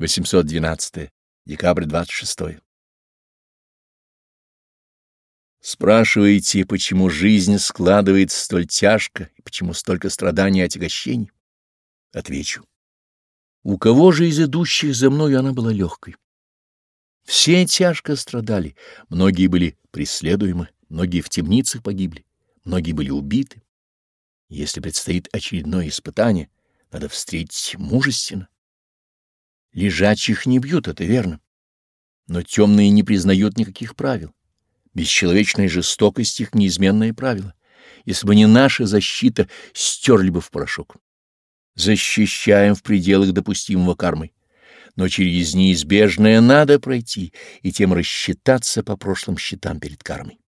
812. Декабрь 26. Спрашиваете, почему жизнь складывается столь тяжко и почему столько страданий и отягощений? Отвечу. У кого же из идущих за мною она была легкой? Все тяжко страдали, многие были преследуемы, многие в темницах погибли, многие были убиты. Если предстоит очередное испытание, надо встретить мужественно. Лежачих не бьют, это верно. Но темные не признают никаких правил. Бесчеловечная жестокость их неизменное правило. Если бы не наша защита, стерли бы в порошок. Защищаем в пределах допустимого кармой. Но через неизбежное надо пройти и тем рассчитаться по прошлым счетам перед кармой.